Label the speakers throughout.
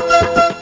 Speaker 1: Thank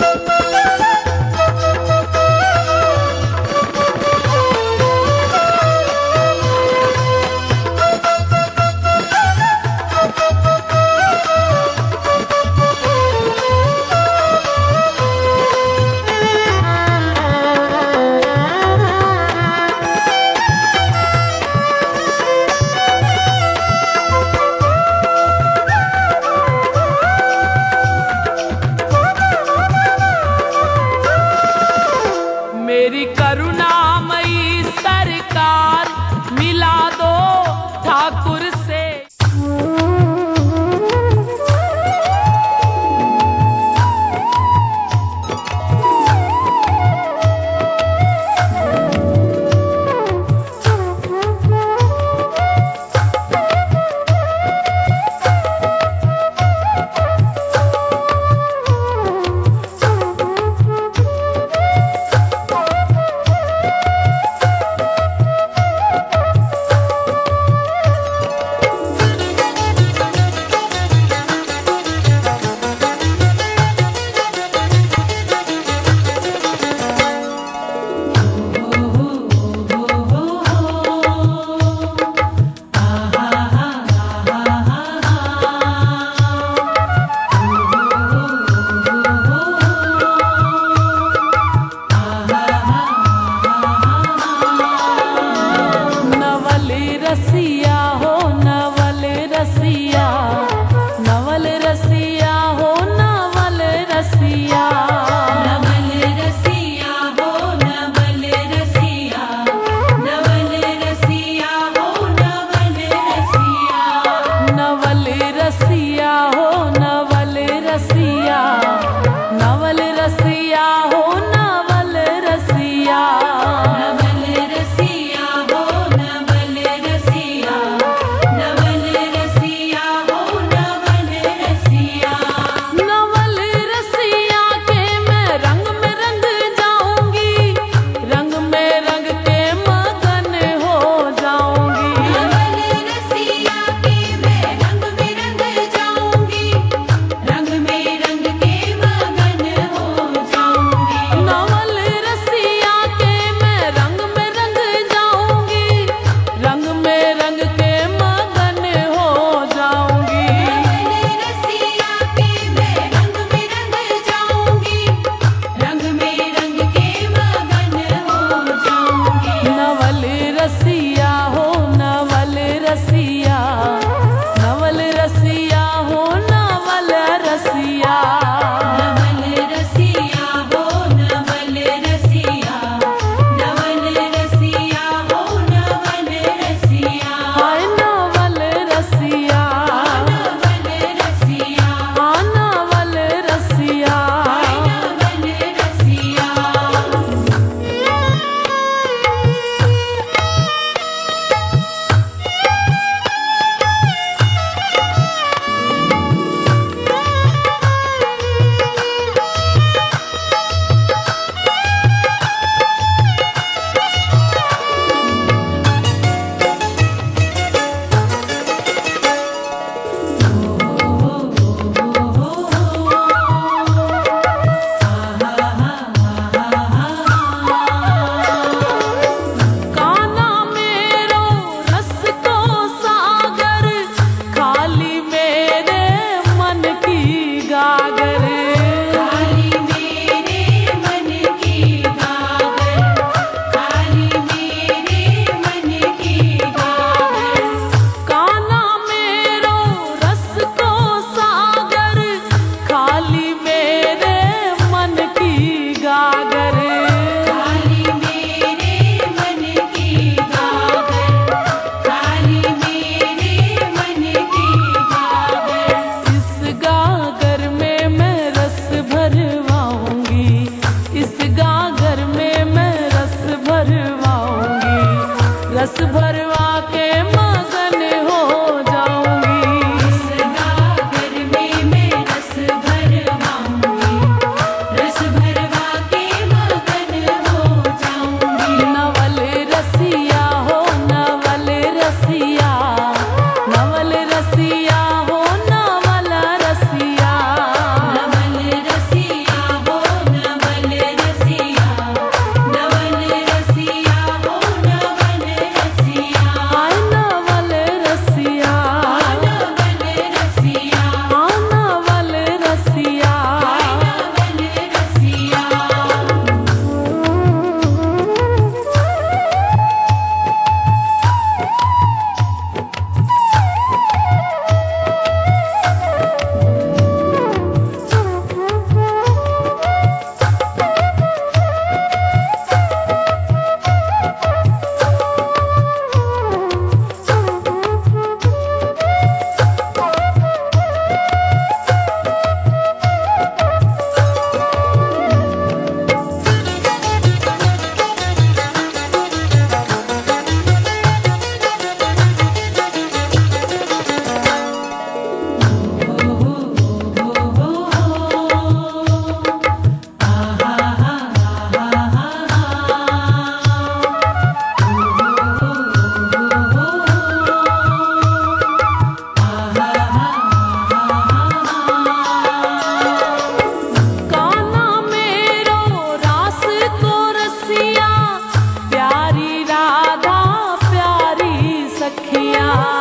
Speaker 1: ना